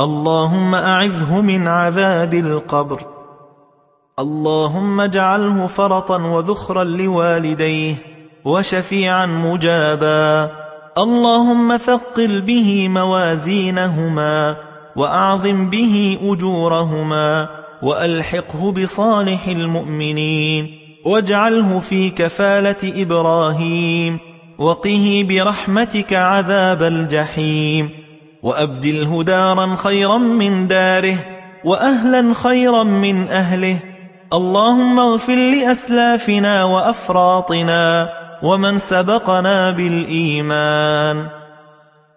اللهم أعذه من عذاب القبر. اللهم اجعله فرطا وذخرا لوالديه وشفيعا مجابا. اللهم ثقل به موازينهما وأعظم به أجورهما وألحقه بصالح المؤمنين. واجعله في كفالة إبراهيم وقه برحمتك عذاب الجحيم. وأبدله دارا خيرا من داره وأهلا خيرا من أهله. اللهم اغفر لأسلافنا وأفراطنا ومن سبقنا بالإيمان.